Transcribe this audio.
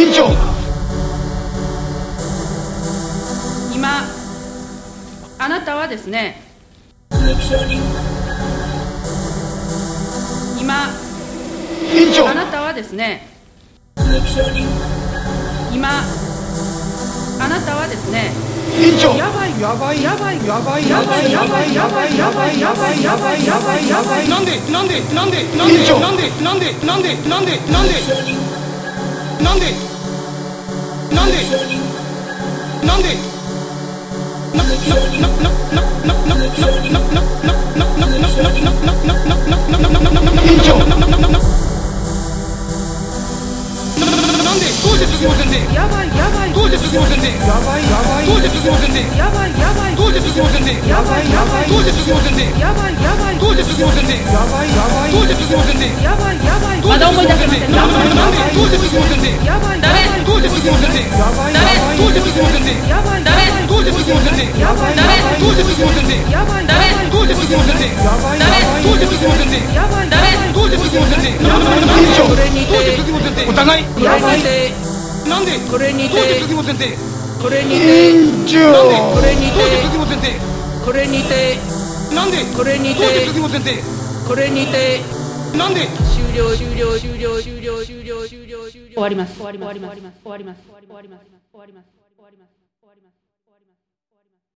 委員長今あなたはですね今委員長あなたはですね今あなたはですね委員長やばいやばいやばいやばいやばいやばいやばいやばいやばいやばいやばいやばいなんでなんでなんでなん委員長でなんでなんでなんでなんでなんで？なんで？なんで？なんでななななななななななな委員長なんでどうして次ませんでやばいやばいどうして次ませんでやばいやばいどうして次ませんでやばいやばいどうして次ませんでやばいやばいどうして次ませんでやばいやばいどうして次ませんでやばいやばいどうして次ませんでやばいやばいまだ思い出せませんなんでどうしてでやばいやばいどうして次ませんでやばいやばいどうして次ませんで委員長これにどうしてて次ませんでお互い。やばい。てなんで？これにどうしてて次ませんでこれにこれにて。これにてなんで？これにて。これにて。なんで？終了。終了。終了。終了。終了。終了。終了。終わります。終わります。終わります。終わります。終わります。終わります。終わります